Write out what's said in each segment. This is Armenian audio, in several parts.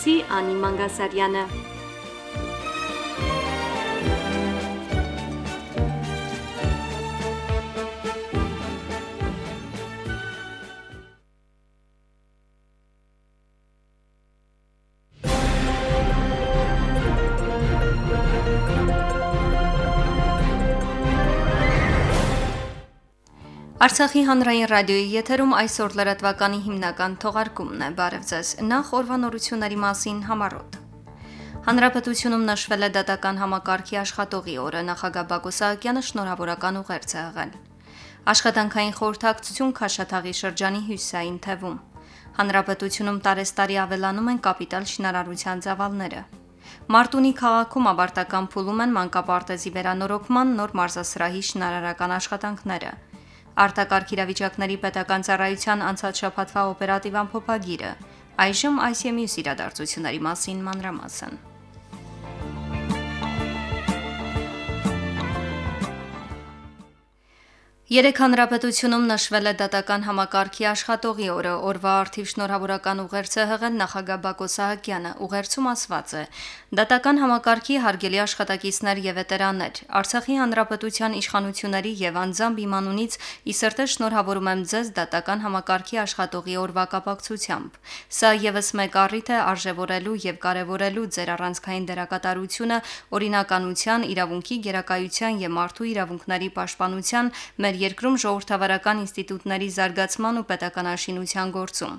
ներկայացի Անի Մանգասարյանը։ Արցախի հանրային ռադիոյի եթերում այսօր լրատվականի հիմնական թողարկումն է։ Բարև ձեզ։ Նախ օրվանորությունների մասին համարոտ։ Հանրապետությունում նշվել է դատական համակարգի աշխատողի օրը նախագահ Բակո Սահակյանը շնորհավորական ուղերձ է եղել։ Աշխատանքային խորհրդակցություն Քաշաթաղի շրջանի հյուսային թևում։ Հանրապետությունում տարեստարի ավելանում են կապիտալ շինարարության ծավալները։ Մարտունի քաղաքում ավարտական փուլում են մանկապարտեզի վերանորոգման նոր մարզասրահի շինարարական աշխատանքները։ Արտակարգ իրավիճակների պետական ծառայության անցած շաբաթվա օպերատիվ ամփոփագիրը։ Այժմ մյուս իրադարձությունների մասին մանրամասն։ Երեք հանրապետությունում նշվել է դատական համակարգի աշխատողի օրը։ Օրվա արդիվ շնորհավորական ուղերձը հղել նախագահ Բակո Սահակյանը։ Ուղերձում ասված է. Դատական համակարգի հարգելի աշխատակիցներ եւ վետերաններ, Արցախի հանրապետության իշխանությունների եւ անձամբ իմ անունից ի սրտե շնորհավորում եմ ձեզ դատական համակարգի աշխատողի օրվա կապակցությամբ։ Սա եւս մեկ առիթ է արժևորելու եւ կարեւորելու ձեր առանցքային դերակատարությունը օրինականության, իրավունքի գերակայության եւ մարդու իրավունքների պաշտպանության մեր երկրում ժողովրդավարական ինստիտուտների զարգացման ու պետականաշինության գործում։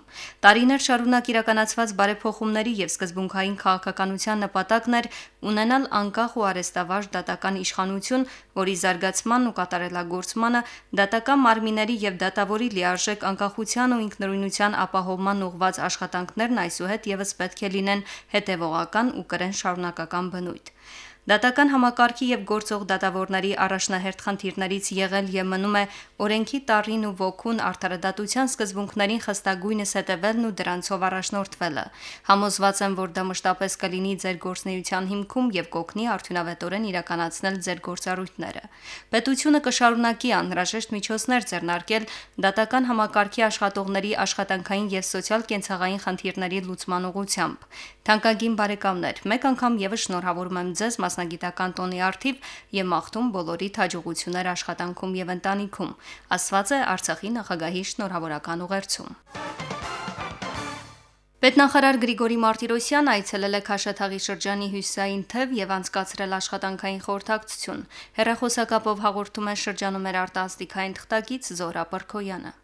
Տարիներ շարունակ իրականացված բարեփոխումների եւ սկզբունքային քաղաքականության նպատակն էր ունենալ անկախ ու արեստավարժ դատական իշխանություն, որի զարգացմանն ու կատարելագործմանը դատական մարմինների եւ դատավորի լիարժեք անկախության ու ինքնուրույնության ապահովման ուղղված աշխատանքներն այսուհետ եւս պետք է լինեն հետեւողական ու կրեն շարունակական բնույթ։ Դատական համակարգի եւ գործող դատավորների առաջնահերթ խնդիրներից եղել եւ մնում է օրենքի տարին ու ոգուն արդարադատության սկզբունքներին խստագույնս հետևելն ու դրանցով առաջնորդվելը։ Համոզված եմ, որ դա մշտապես կլինի ձեր գործնեության հիմքում եւ կօգնի արդյունավետորեն իրականացնել ձեր գործառույթները։ Պետությունը կշարունակի անհրաժեշտ միջոցներ ձեռնարկել դատական համակարգի աշխատողների աշխատանքային եւ սոցիալ-կենցաղային խնդիրների լուծման ուղղությամբ։ Թանկագին բարեկամներ, մեկ անգամ եւս շնորհավորում եմ ձեզ մասնագիտական տոնի արդիվ եւ մաղթում բոլորիդ հաջողություններ աշխատանքում եւ ընտանիքում, ասված է Արցախի նախագահի շնորհավորական ուղերձում։ Պետնախարար Գրիգորի Մարտիրոսյանը այցելել է Քաշաթաղի շրջանի հյուսային թև եւ անցկացրել աշխատանքային խորհրդակցություն։ Հերախոսակապով հաղորդում է շրջանում մեր արտասթիկային թղթակից Զորա Պրկոյանը։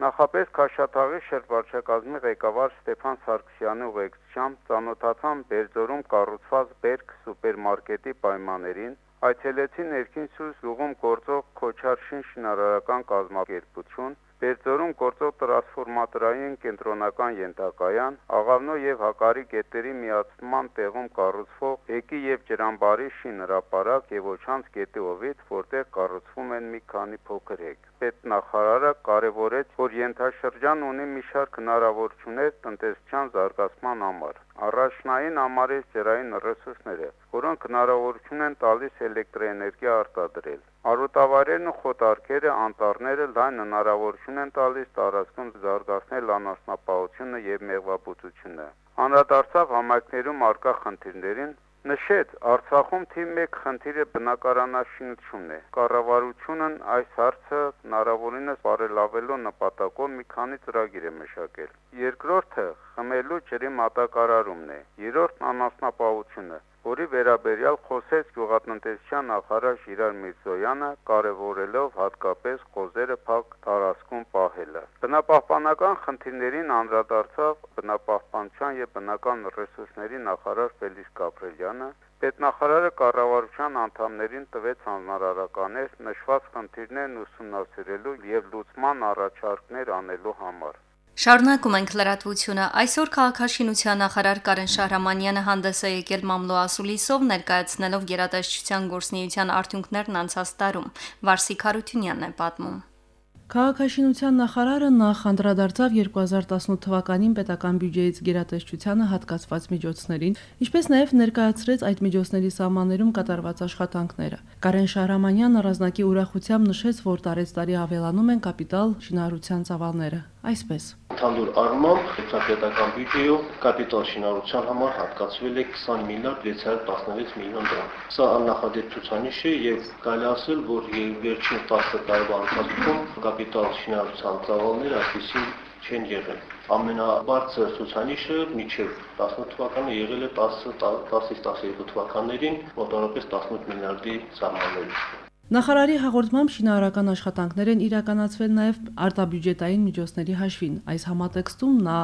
Նախապես Քաշաթաղի շրջվարչակազմի ղեկավար Ստեփան Սարգսյանի ուղեկցությամբ ծանոթացան Բերձորում կառուցված Բերք սուպերմարկետի պայմաններին, այցելեցին ներքին սուս գյուղում գործող Քոչարշին շինարարական կազմակերպություն, Բերձորում գործող տրանսֆորմատորային կենտրոնական ենթակայան, Աղավնո եւ Հակարի գետերի միացման տեղում կառուցվող Էկի եւ Ջրամբարի շինհրապարակ եւ Օչանց գետի ովից, որտեղ կառուցվում են մի քանի փոքր հեկ պետնախարարը կարևորեց, որ ենթաշրջան ունի մի շարք հնարավորություններ տնտեսչության զարգացման համար։ Առաջնային համարից ջրային ռեսուրսները, որոնք հնարավորություն են տալիս էլեկտրոէներգիա արտադրել։ Արոտավայրերն ու խոտարկերը, անտառները լայն հնարավորություն են տալիս տարածքում զարգացնել անասնապահությունը եւ մեղվաբուծությունը։ Անդրադարձավ համայնքներում արկա խնդիրներին, Նշեց, Արցախում թիվ 1 խնդիրը բնակարանաշինությունն է։ Կառավարությունն այս հարցը հնարավորինս բարելավելու նպատակով մի քանի ծրագիր է մշակել։ Երկրորդը խմելու ջրի մատակարարումն է։ Երրորդն անասնապահությունը որի վերաբերյալ խոսեց գյուղատնտեսության նախարար Ժիրար Միրզոյանը, կարևորելով հատկապես խոզերը փակ տարածքում պահելը։ Բնապահպանական խնդիրներին անդրադարձավ բնապահպանության եւ բնական ռեսուրսների նախարար Ֆելիքս Գաբրելյանը, Պետնախարարը կառավարության անդամներին տվեց հանրարարականներ նշված խնդիրներն ուսումնասիրելու եւ լուծման առաջարկներ անելու համար։ Շարունակում ենք լրատվությունը։ Այսօր քաղաքաշինության նախարար Կարեն Շահրամանյանը հանդես է եկել Մամլո ասուլիսով ներկայացնելով գերատեսչության գործնեության արդյունքներն անցած տարում։ Վարսիկ Հարությունյանն է պատմում։ Քաղաքաշինության նախարարը նախ անդրադարձավ 2018 թվականին պետական բյուջեից գերատեսչությանը հատկացված միջոցներին, ինչպես նաև ներկայացրեց այդ միջոցների սահմաններում կատարված աշխատանքները։ Կարեն Շահրամանյանն առանձնակի ուրախությամբ նշեց, որ տարեց տարի ավելանում են կապիտալ շինարարության ծավալները։ Այսպես ընդհանուր առմամբ պետական բյուջեով կապիտալ շինարարության համար հատկացվել է 20 միլիարդ 616 միլիոն դրամ։ Սա աննախադեպ ցուցանիշ է եւ կարելի ասել, որ վերջին 10 տարվա ընթացքում կապիտալ շինարարության ծավալները այսպեսին չեն եղել։ Ամենաբարձր ցուցանիշը միջև 18 թվականը եղել է 10 10-ից 12 թվականներին մոտավորապես 18 միլիարդի սահմաններում։ Նախարարի հաղորդմամբ շինարարական աշխատանքներ են իրականացվել նաև արտաբյուջետային միջոցների հաշվին։ Այս համատեքստում նա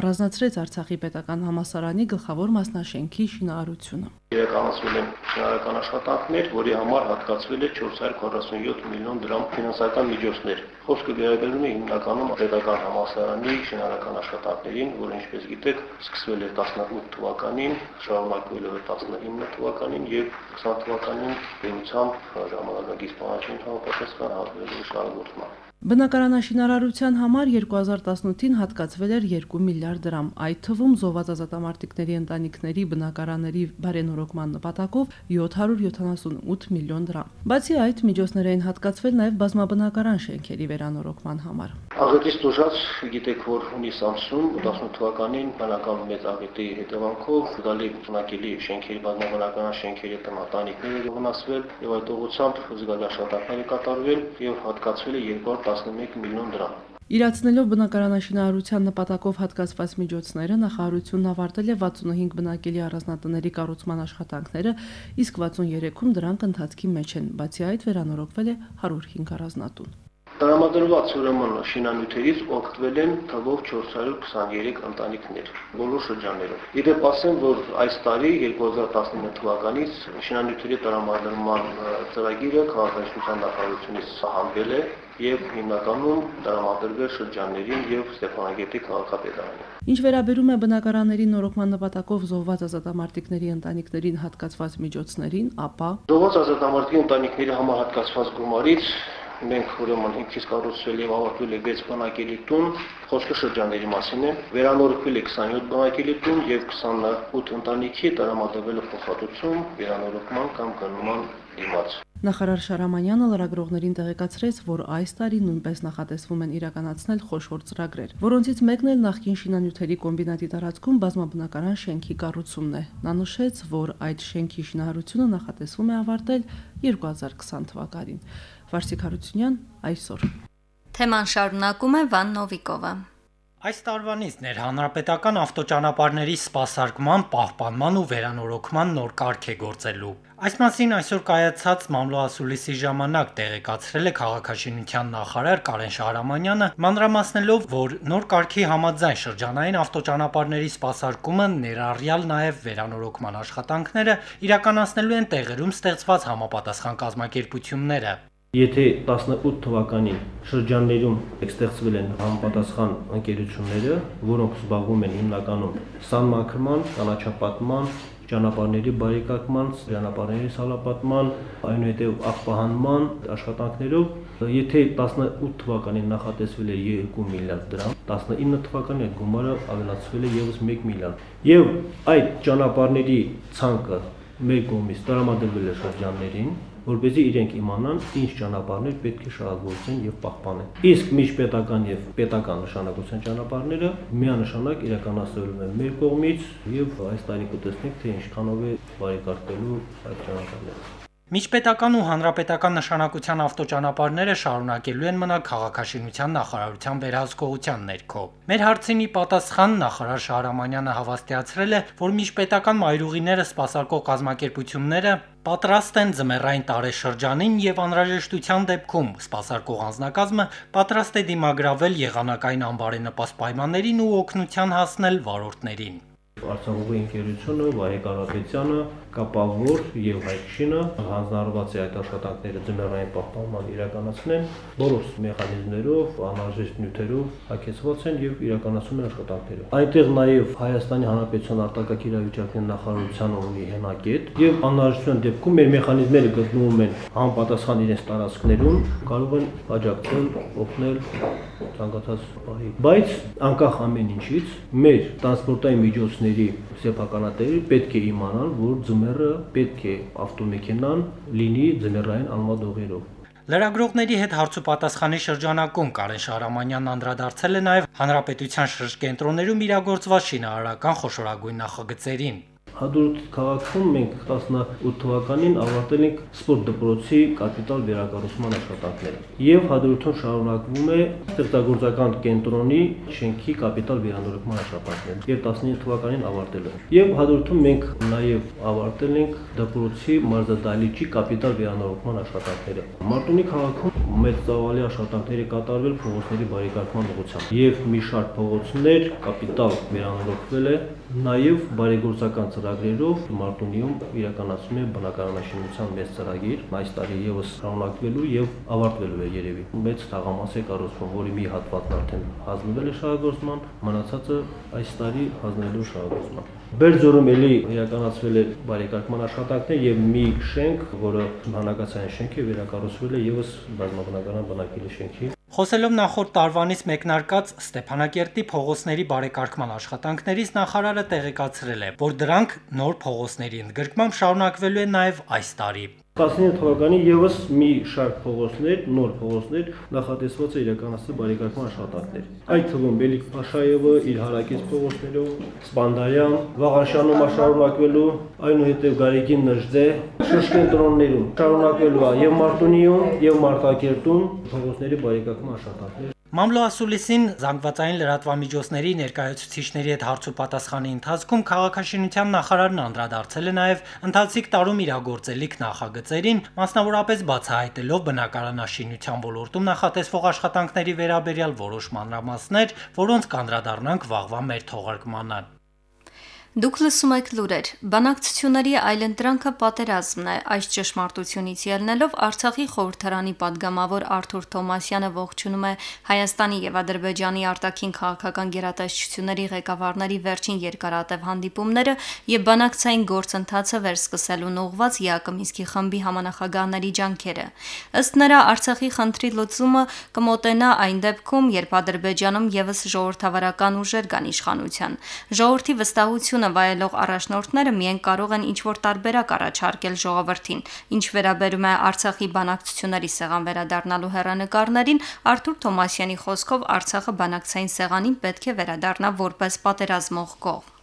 առանձնացրեց Արցախի պետական համասարանի գլխավոր մասնաշենքի շինարարությունը։ Իրականացվել են շինարարական աշխատանքներ, որի համար հատկացվել է 447 միլիոն դրամ ֆինանսական միջոցներ։ Խոսքը վերաբերում է հիմնականում պետական համասարանի շինարարական աշխատանքներին, որը ինչպես գիտեք, սկսվել է 18 թվականին, շարունակվել է 19 թվականին եւ 20 թվականին դերությամբ ժամանակ նվագագիր պահանջին համապատասխան հավելելու շարունակման։ Բնակարանաշինարարության համար 2018-ին հատկացվել էր 2 միլիարդ դրամ, այդ թվում զոհված ազատամարտիկների ընտանիքների բնակարանների բարենորոգման նպատակով 778 միլիոն դրամ։ Բացի այդ, միջոցներ էին հատկացվել նաև բազմաբնակարան շենքերի վերանորոգման համար։ Աղետից դժուժած գիտեք, որ հունիս ամսում 18 թվականին բնական մեծ աղետի հետևանքով գալի բնակելի շենքերի բազմաբնակարան շենքերի տնտանիքները վնասվել եւ այդ ուղղությամբ զգալի աշխատանքներ կատարվել եւ հատկացվել է 211 միլիոն դրամ։ Իրացնելով բնակարանաշինարարության նպատակով հատկացված միջոցները նախարարությունն ավարտել է 65 բնակելի առանձնատների կառուցման աշխատանքները, իսկ 63-ում դրանք ընթացքի մեջ են, բացի այդ վերանորոգվել է 105 առանձնատուն։ Տրամադրված ուրեմն շինանյութերից օգտվել են թվով 423 ընտանիքներ բոլոր շրջաններում։ Իդեպ ասեմ, որ այս տարի 2019 թվականից շինանյութերի տրամադրման ծրագիրը քաղաքացիության նախարարությունից սահմանվել է եւ հիմնականում տրամադրվել շրջաններին եւ Ստեփանագերտի քաղաքապետարանին։ Ինչ վերաբերում է բնակարանների նորոգման նպատակով զոհված ազատամարտիկների ընտանիքներին հատկացված միջոցներին, ապա զոհված ազատամարտիկի ընտանիքների համար հատկացված գումարից մենք ուրեմն հիմքից կառուցվել եւ ավարտվել է 6 բնակելի տուն, խոսքը շրջանների մասին է, վերանորոգվել է 27 բնակելի տուն եւ 28 ընտանիքի տրամադրվել է փոխհատուցում, վերանորոգման կամ գնման դիմաց։ Նախարար Շարամանյանը լրագրողներին տեղեկացրեց, որ այս տարի նույնպես նախատեսվում են իրականացնել խոշոր ծրագրեր, որոնցից մեկն էլ նախկին շինանյութերի կոմբինատի տարածքում բազմաբնակարան շենքի կառուցումն է։ Նա նշեց, որ այդ շենքի շինարարությունը նախատեսվում է ավարտել 2020 թվականին։ Վարսիկ Հարությունյան այսօր։ Թեման շարունակում է Վան Նովիկովը։ Այս տարվանից ներհանրապետական ավտոճանապարհների սպասարկման, պահպանման ու վերանորոգման նոր կարգ է գործելու։ Այս մասին այսօր կայացած մամլոասուլիսի ժամանակ տեղեկացրել է քաղաքաշինության նախարար Կարեն Շահրամանյանը, մանրամասնելով, որ նոր կարգի համաձայն շրջանային ավտոճանապարհների սպասարկումը ներառյալ նաև վերանորոգման աշխատանքները իրականացնելու են տեղերում ստեղծված համապատասխան կազմակերպությունները։ Եթե 18 թվականին շրջաններում ստեղծվել են համապատասխան ընկերությունները, որոնք զբաղվում են հիմնականում սանմակրման, կանաչապատման, ճանապարհների բարեկարգման, ճանապարհների սալապատման, այնուհետև աղբահանման աշխատանքներով, եթե 18 թվականին նախատեսվել է 2 միլիարդ դրամ, 19 թվականին այդ գումարը ավելացվել է եւս 1 միլիարդ։ Եվ այդ ճանապարհների ցանկը մեր կողմից տրամադրվել է շրջաններին, որպեսզի իրենք իմանան ինչ ճանապարհներ պետք է շահագործեն եւ պահպանեն։ Իսկ միջպետական եւ պետական նշանակության ճանապարհները միանշանակ իրականացվելու են մեր կողմից եւ այս տարի կտեսնենք թե ինչքանով է բարեկարգվելու այդ ճանապարհները։ Միջպետական ու հանրապետական նշանակության ավտոճանապարհները շարունակելու են մնալ քաղաքաշինության նախարարության վերահսկողության ներքո։ Մեր հարցինի պատասխան նախարար Շահրամանյանը հավաստիացրել է, որ միջպետական մայրուղիները սպասարկող կազմակերպությունները պատրաստ են ձմեռային տարեշրջանին եւ անհրաժեշտության դեպքում սպասարկող անձնակազմը պատրաստ է դիմագրավել եղանակային անբարենպաստ պայմաններին ու օգնության հասնել վարորդներին։ Արցախուղի ընկերությունը, Վահե Կարապետյանը, Կապավոր եւ Հայքշինը հանձնարարված է այդ աշխատանքները ձմեռային պահպանման իրականացնեն, բոլոր մեխանիզմներով, անհրաժեշտ նյութերով հագեցված են եւ իրականացում են աշխատանքները։ Այնտեղ նաեւ Հայաստանի Հանրապետության արտակարգ իրավիճակի նախարարության ունի հենակետ եւ անհրաժեշտության դեպքում մեր մեխանիզմները գտնվում են համապատասխան իրենց տարածքներում, կարող են աջակցել, օգնել ցանկացած բանի։ Բայց անկախ ամեն ինչից մեր տրանսպորտային միջոցների սեփականատերը պետք է իմանան, որ ձմեռը պետք է ավտոմեքենան լինի ձմեռային անմադողերով։ Լրագրողների հետ հարցուպատասխանի շրջանակում Կարեն Շահրամանյանն անդրադարձել է նաև հանրապետության շրջկենտրոններում իրագործված շինարարական խոշորագույն նախագծերին։ Հադրութ քաղաքում մենք 18 թվականին ավարտել ենք սպորտ դպրոցի կապիտալ վերակառուցման աշխատանքները։ Եվ Հադրութում շարունակվում է ստեղծագործական կենտրոնի շենքի կապիտալ վերանորոգման աշխատանքները։ Եվ 19 թվականին ավարտել ենք։ Եվ Հադրութում մենք նաև ավարտել ենք դպրոցի մարզադահլիճի կապիտալ վերանորոգման աշխատանքները։ Մարտունի քաղաքում մեծ ծավալի աշխատանքների կատարվել փողոցների բարեկարգման ուղղությամբ։ Եվ մի շարք փողոցներ կապիտալ վերանորոգվել է Նաև բարեգործական ծրագրերով Մարտունիում իրականացվում է բնակարանաշինության մեծ ծրագիր, այս տարի եւս շարունակվելու եւ ավարտվելու է երևի։ Մեծ թաղամաս է կառուցվում, որի մի հատվածն արդեն հանձնվել է շահագործման, մնացածը այս տարի հանձնելու շահագործման։ Բերձորում էլի իրականացվել է բարեկարգման աշխատանքներ եւ մի շենք, որը բանակացային շենք է, վերակառուցվել է եւս բազմաբնակարան բնակելի շենքի Խոսելով նախորդ տարվանից մեկնարկած Ստեփանակերտի փողոցների բարեկարգման աշխատանքներից նախարարը տեղեկացրել է, որ դրանք նոր փողոցների ընդգրկմամբ շարունակվելու են նաև այս տարի։ 19 թվականին եւս մի շարք փողոցներ, նոր փողոցներ նախատեսված է իրականացնել բարեկարգման աշխատանքներ։ Այդ թվում Բելիք Փաշաևը իր հարակից փողոցներով, Սպանդարյան, Վաղանշանում շարունակվելու, այնուհետև Գարեգին Նժդե, շրջենտրոններում շարունակվելու է եւ Մարտունիում, եւ Մարտակերտում փողոցների բարեկարգման աշխատանքներ։ Մամլոասուլիսին զանգվածային լրատվամիջոցների ներկայացուցիչների հետ հարցուպատասխանի ընթացքում քաղաքաշինության նախարարն անդրադարձել է նաև ընթացիկ տարում իրագործելիք նախագծերին, մասնավորապես բացահայտելով բնակարանաշինության ոլորտում նախատեսվող աշխատանքների վերաբերյալ որոշ մանրամասներ, որոնց կանդրադառնանք վաղվա մեր թողարկմանը։ Դուք լսում եք լուրեր։ Բանակցությունների այլընտրանքը պատերազմն է։ Այս ճշմարտությունից ելնելով Արցախի խորհրդարանի падգամավոր Արթուր Թոմասյանը ողջունում է Հայաստանի եւ Ադրբեջանի արտաքին քաղաքական գերատեսչությունների ղեկավարների վերջին երկարատև հանդիպումները եւ բանակցային գործընթացը վերսկսելուն ուղված Յակոմիսկի խմբի համանախագահների ջանքերը։ Ըստ նրա Արցախի խնդրի լուծումը կմոտենա այն դեպքում, երբ Ադրբեջանում եւս ժողովրդավարական ուժեր կան իշխանության։ Ժողովրդի վստահությունը վայելող առաջնորդները միայն կարող են ինչ-որ տարբերակ առաջարկել ժողովրդին։ Ինչ վերաբերում է Արցախի բանակցությունների սեղան վերադառնալու հերանեկարներին, Արթուր Թոմասյանի խոսքով Արցախը բանակցային սեղանին պետք է վերադառնա որպես պատերազմող կողմ։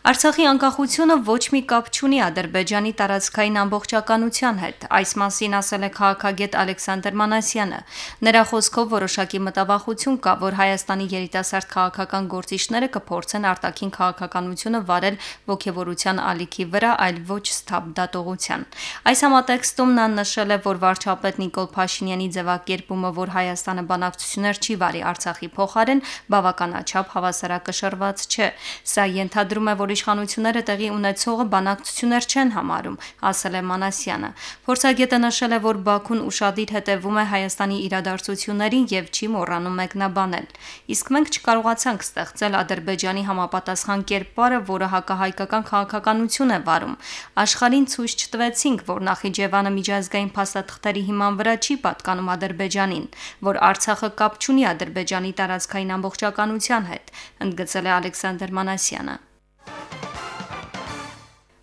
Արցախի անկախությունը ոչ մի կապ չունի Ադրբեջանի տարածքային ամբողջականության հետ։ Այս մասին ասել է քաղաքագետ Ալեքսանդր Մանասյանը։ Նրա խոսքով որոշակի մտավախություն կա, որ Հայաստանի երիտասարդ քաղաքական գործիչները կփորձեն արտաքին քաղաքականությունը վարել ողջևորության ալիքի վրա, այլ ոչ սթաբ դատողության։ Այս համատեքստում նա նշել է, որ վարչապետ Նիկոլ Փաշինյանի ձևակերպումը, որ Հայաստանը բանակցություններ չի վարի Արցախի փոխարեն, բավականաչափ հավասարակշռված չէ։ Սա ենթադրում է, որ որ իշխանությունները տեղի ունեցողը բանակցություններ չեն համարում, ասել է Մանասյանը։ Փորձագետը նշել է, որ Բաքուն ուրشادիր հետևում է Հայաստանի իրադարձություններին եւ չի մոռանում մեկնաբանել։ Իսկ մենք չկարողացանք ստեղծել Ադրբեջանի համապատասխան կերպարը, որը հակահայկական քաղաքականություն է վարում։ Աշխարհին ցույց չտվեցինք, որ Նախիջևանը միջազգային փաստաթղթերի հիման վրա չի պատկանում Ադրբեջանին, որ Արցախը կապ չունի Ադրբեջանի տարածքային ամբողջականության հետ, ընդգծել է Ալեքսանդր Մանասյանը։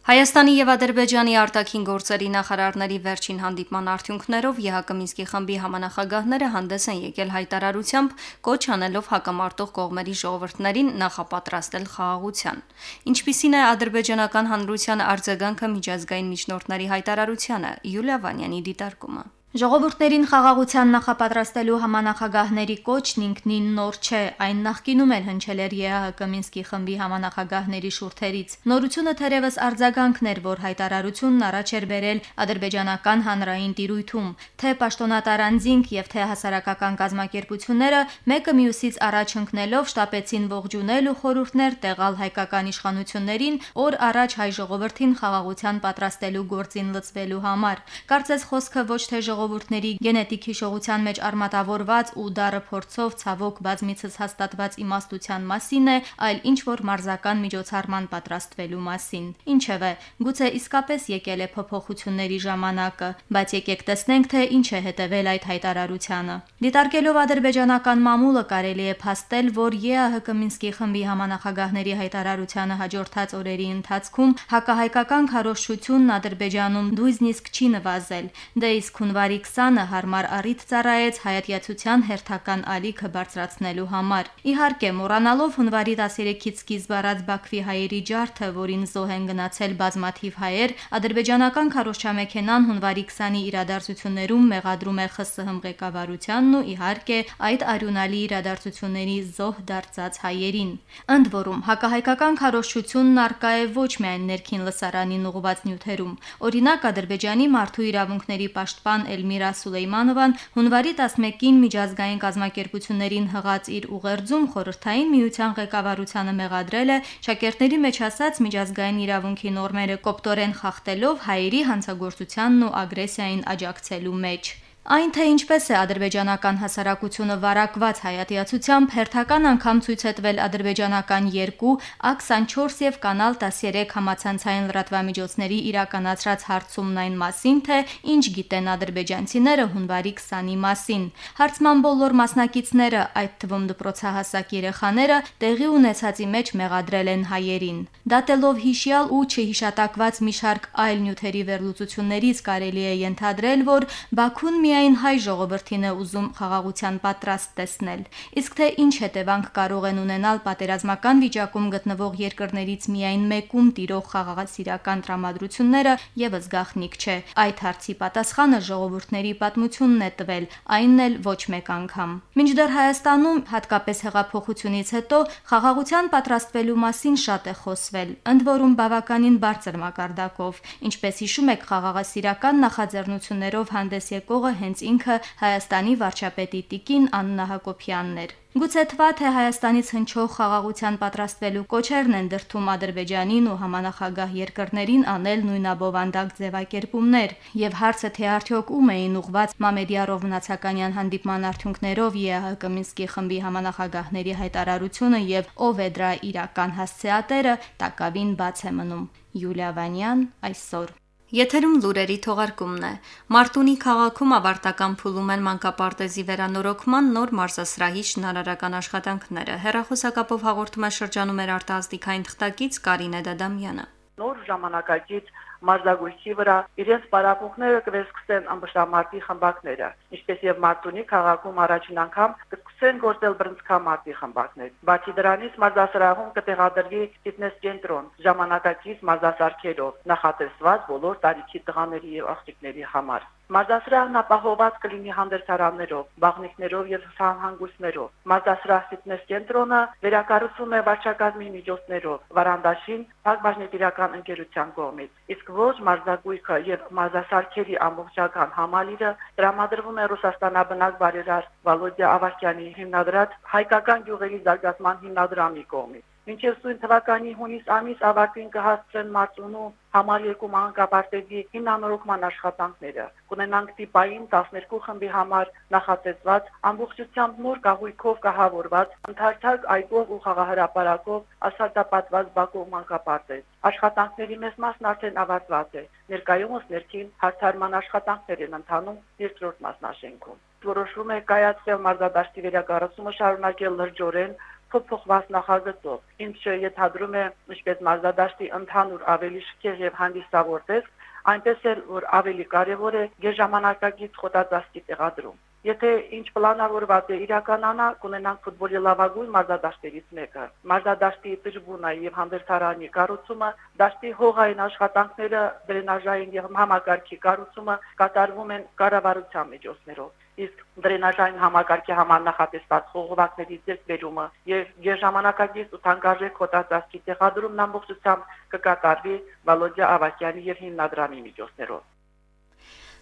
Հայաստանի եւ Ադրբեջանի արտաքին գործերի նախարարների վերջին հանդիպման արդյունքներով ԵՀԿ Մինսկի խմբի համանախագահները հանդես են եկել հայտարարությամբ կոչ անելով հակամարտող կողմերի ժողովրդներին նախապատրաստել խաղաղության։ Ինչպիսին է ադրբեջանական հանրության արձագանքը միջազգային միջնորդների հայտարարությանը Յուլիա Վանյանի դիտարկումը։ Ժողովուրդներին խաղաղության նախապատրաստելու համանախագահների կոչն ինքնին նոր չէ, այն նախկինում էլ հնչել էր ԵԱՀԿ Մինսկի խմբի համանախագահների շուրթերից։ Նորությունը թերևս արձագանքն էր, որ հայտարարությունն առաջ էր բերել ադրբեջանական հանրային տիրույթում, թե պաշտոնատար անձինք եւ թե հասարակական կազմակերպությունները մեկը մյուսից առաջ ընկնելով շտապեցին ողջունել ու խորհուրդներ տեղալ հայկական իշխանություններին, օր առաջ հայ ժողովրդին խաղաղության պատրաստելու գործին լծվելու համար։ Կարծես խոսքը ոչ թե ժողով ժողովուրդների գենետիկ հիշողության մեջ արմատավորված ու դառը փորձով ցավոք բազմիցս հաստատված իմաստության մասին է, այլ ինչ որ մարզական միջոցառման պատրաստվելու մասին։ Ինչևէ, գուցե իսկապես եկել է փոփոխությունների ժամանակը, բայց եկեք տեսնենք, թե ինչ է հետևել այդ հայտարարությանը։ Դիտարկելով ադրբեջանական մամուլը կարելի է փաստել, որ ԵԱՀԿ Մինսկի խմբի համանախագահների հայտարարությանը հաջորդած օրերի ընթացքում հակահայկական քարոշչությունն Ադրբեջանում դույզնիսկ չի նվազել։ Դե իսկ հունվարի հունվարի 20-ը հարմար առիթ ծառայեց հայատյացության հերթական ալիքը բարձրացնելու համար։ Իհարկե, մոռանալով հունվարի 13-ից սկիզբ առած Բաքվի հայերի ջարդը, որին զոհ են գնացել բազմաթիվ հայեր, ադրբեջանական քարոշչամեքենան հունվարի 20-ի իրադարձություններում մեղադրում է ԽՍՀՄ ղեկավարությանն ու իհարկե այդ արյունալի իրադարձությունների զոհ դարձած հայերին։ Ընդ որում, հակահայկական քարոշչությունն արկա է ոչ միայն ներքին լսարանին ուղված նյութերում։ Օրինակ, Ադրբեջանի մարդու իրավունքների պաշտպան Էլմիրա Սուլեյմանովան հունվարի 11-ին միջազգային կազմակերպություններին հղած իր ուղերձում խորհրդային միության ղեկավարությանը մեղադրել է շակերտների մեջ ասած միջազգային իրավունքի նորմերը կոպտորեն խախտելով հայերի հանցագործությանն ու ագրեսիային աջակցելու մեջ։ Այն թե ինչպես է ադրբեջանական հասարակությունը վարակված հայատյացությամբ հերթական անգամ ցույց է տվել ադրբեջանական 2 A24 եւ կանալ 13 համացանցային լրատվամիջոցների իրականացրած հարցումն այն մասին, թե ինչ գիտեն ադրբեջանցիները հունվարի 20-ի մասին։ Հարցման բոլոր մասնակիցները, այդ թվում դպրոցահասակ երեխաները, տեղի ունեցածի մեջ մեղադրել են հայերին։ Դատելով հիշյալ ու չհիշատակված մի շարք այլ նյութերի վերլուծություններից կարելի է ենթադրել, որ Բաքուն մի միայն հայ ժողովրդին է ուզում խաղաղության պատրաստ տեսնել։ Իսկ թե ինչ հետևանք կարող են ունենալ պատերազմական վիճակում գտնվող երկրներից միայն մեկում տիրող խաղաղասիրական տրամադրությունները, եւս գաղտնիք չէ։ Այդ հարցի պատասխանը ժողովուրդների պատմությունն է տվել, այնն էլ ոչ մեկ անգամ։ Մինչդեռ Հայաստանում, հատկապես հեղափոխությունից հետո, խաղաղության պատրաստվելու մասին շատ է խոսվել, ընդ որում բավականին բարձր մակարդակով։ Ինչպես հիշում եք, խաղաղասիրական նախաձեռնություններով հանդես եկողը հենց ինքը Հայաստանի վարչապետի տիկին Աննա Հակոբյանն էր։ Գուցե թվա թե Հայաստանից հնչող խաղաղության պատրաստվելու կոչերն են դրթում Ադրբեջանին ու համանախագահ երկրներին անել նույնաբովանդակ ձևակերպումներ, եւ հարցը թե արդյոք ում էին ուղված Մամեդիարով մնացականյան հանդիպման արդյունքներով ԵԱՀԿ Մինսկի խմբի համանախագահների հայտարարությունը եւ ով է դրա իրական հասցեատերը, տակավին բաց է մնում։ Յուլիա Վանյան այսօր Եթերում լուրերի թողարկումն է։ Մարտունի քաղաքում ավարտական փուլում են մանկապարտեզի վերանորոգման նոր մարզասրահի շինարարական աշխատանքները։ Հերախոսակապով հաղորդում է շրջանում էր արտահասթիկային թղթակից Կարինե Դադամյանը։ Նոր ժամանակակից մարզագույցի վրա իրենց պարապմունքները կվերսկսեն ամբշամարտի խմբակները, ինչպես եւ Մարտունի քաղաքում առաջին անգամ կսկսեն գործել բրնցքամարտի խմբակներ։ Բացի դրանից մարզասրահում կտեղադրվի ֆիթնես կենտրոն ժամանակակից մարզասարքերով, նախատեսված բոլոր տարիքի տղաների եւ աղջիկների համար։ Մարզասրահն ապահոված կլինի հանդերձարաններով, բաղնիքներով եւ հանգույցներով։ Մարզասրահ ֆիթնես կենտրոնը վերակառուցում է վարչակազմի միջոցներով, վարանդաշին Փակ բաժնետիրական ընկերության կողմից։ Իսկ ոչ մարզագույքը եւ մարզասարքերի ամբողջական համալիրը տրամադրվում է Ռուսաստանաբնակ բարերար Վալոդիա Ավակյանի հիմնադրած հայկական գյուղերի զարգացման հիմնադրամի կողմից։ Մինչև սույն թվականի հունիս ամիս ավարտին կհասցրեն Մարտունու համար երկու մանկապարտեզի հիմնանորոգման աշխատանքները։ Կունենանք տիպային 12 խմբի համար նախատեսված ամբողջությամբ նոր կահույքով կահավորված ընդհանրակ այգով ու խաղահրապարակով ասfaltապատված Բաքու մանկապարտեզ։ Աշխատանքների մեծ մասն արդեն ավարտված է։ Ներկայումս ներքին հարթարման աշխատանքներ են ընթանում երկրորդ մասնաշենքում։ Որոշվում է կայացնել մարզադաշտի վերակառուցումը շարունակել լրջորեն փոփոխված նախագծով, ինչը ենթադրում է ինչպես մարզադաշտի ընդհանուր ավելի շքեղ եւ հանդիսավոր տեսք, այնպես էլ որ ավելի կարեւոր է գերժամանակակից խոտածածկի տեղադրում։ Եթե ինչ պլանավորված է իրականանա, կունենանք ֆուտբոլի լավագույն մարզադաշտերից մեկը։ Մարզադաշտի տրիբունա եւ հանդերձարանի կառուցումը, դաշտի հողային աշխատանքները, դրենաժային եւ համակարգի կառուցումը կատարվում են կառավարության միջոցներով իսկ դրենաժային համակարգի համար նախատեսված խողովակների ձեռքբերումը եւ գերժամանակակից ու թանկարժեք հոտածածկի տեղադրումն ամբողջությամբ կկատարվի Վալոդիա Ավակյանի եւ հիմնադրամի միջոցներով։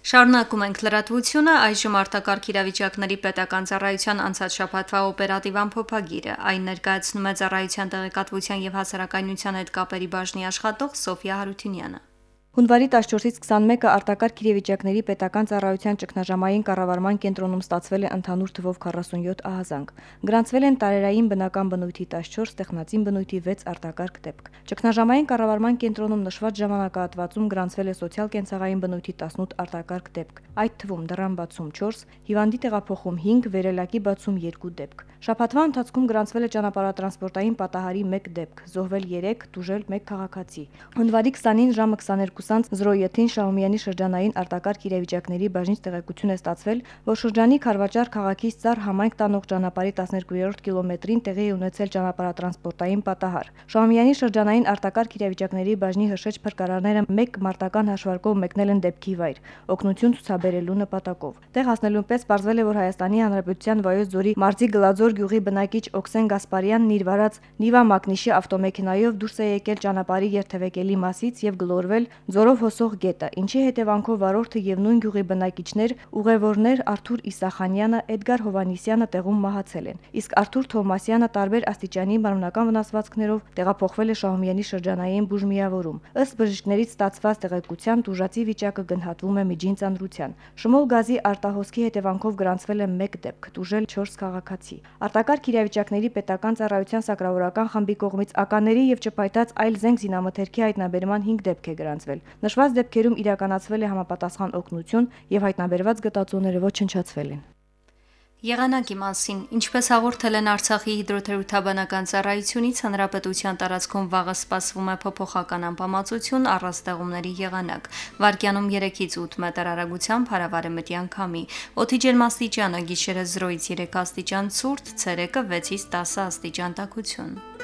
Շարունակում ենք լրատվությունը այժմ արտակարգ իրավիճակների պետական ծառայության անցած շաբաթվա օպերատիվ ամփոփագիրը։ Այն ներկայացնում է ծառայության տեղեկատվության եւ հասարակայնության հետ կապերի բաժնի աշխատող Սոֆիա Հարությունյանը։ Հունվարի 14-ից 21-ը արտակարգ իրավիճակների պետական ծառայության ճգնաժամային կառավարման կենտրոնում ստացվել է ընդհանուր թվով 47 ահազանգ։ Գրանցվել են տարերային բնական բնույթի 14, տեխնացին բնույթի 6 արտակարգ դեպք։ Ճգնաժամային կառավարման կենտրոնում նշված ժամանակահատվածում գրանցվել է սոցիալ-կենցաղային բնույթի 18 արտակարգ դեպք, այդ թվում դրան բացում 4, հիվանդի տեղափոխում 5, վերելակի բացում 2 դեպք։ Շաբաթվա ընթացքում գրանցվել է ճանապարհատրանսպորտային պատահարի 1 դեպք, զոհվել 3, դուժել 1 քաղաքացի։ Հունվարի 20-ին ժամը 22 հուշարձանց 07-ին Շահումյանի շրջանային արտակարգ իրավիճակների բաժնից տեղեկություն է ստացվել, որ շրջանի Խարվաճար քաղաքից Ծառ համայնք տանող ճանապարհի 12-րդ կիլոմետրին տեղի է ունեցել ճանապարհատրանսպորտային պատահար։ Շահումյանի շրջանային արտակարգ իրավիճակների բաժնի հրշեջ փրկարարները մեկ մարտական հաշվարկով մեկնել են դեպքի վայր, օգնություն ցուցաբերելու նպատակով։ Տեղ հասնելուն պես ողջվել է, որ Հայաստանի Հանրապետության Վայոց ձորի Մարզի Գլաձոր գյուղի բնակիչ Օքսեն Գասպարյանն իր վարած Նիվա Մագնիշի ավտոմեքենայով դուրս է եկել ճանապարհի երթևեկելի մասից եւ գլորվել ձորով հոսող գետը, ինչի հետևանքով վարորդը եւ նույն գյուղի բնակիչներ, ուղևորներ Արթուր Իսախանյանը, Էդգար Հովանիսյանը տեղում մահացել են։ Իսկ Արթուր Թոմասյանը տարբեր աստիճանի մարմնական վնասվածքներով տեղափոխվել է Շահումյանի շրջանային բուժմիավորում։ Ըստ բժիշկներից ստացված տեղեկությամբ դուժացի վիճակը գնահատվում է միջին ծանրության։ Շմոլ գազի արտահոսքի հետևանքով գրանցվել է 1 դեպք, դուժել 4 քաղաքացի։ Արտակարգ իրավիճակների պետական ծառայության սակրավորական խմբի կողմից ականների եւ ճպայտած այլ զենք զինամթերքի հայտնաբերման 5 դեպք է գրանցվել։ Նշված դեպքերում իրականացվել է համապատասխան օգնություն եւ հայտնաբերված գտածոները ոչնչացվել են։ Եղանակի մասին, ինչպես հաղորդել են Արցախի հիդրոթերապևտաբանական ծառայությունից, հանրապետության տարածքում վաղը սպասվում է փոփոխական անբավարարություն առաստեղումների եղանակ։ Վարկյանում 3-ից 8 մետր արագությամբ հարավարեմտյան քամի։ Օդի ջերմաստիճանը գիշերը 0-ից 3 աստիճան ցուրտ, ցերեկը 6-ից 10 աստիճան տաքություն։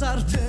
բայց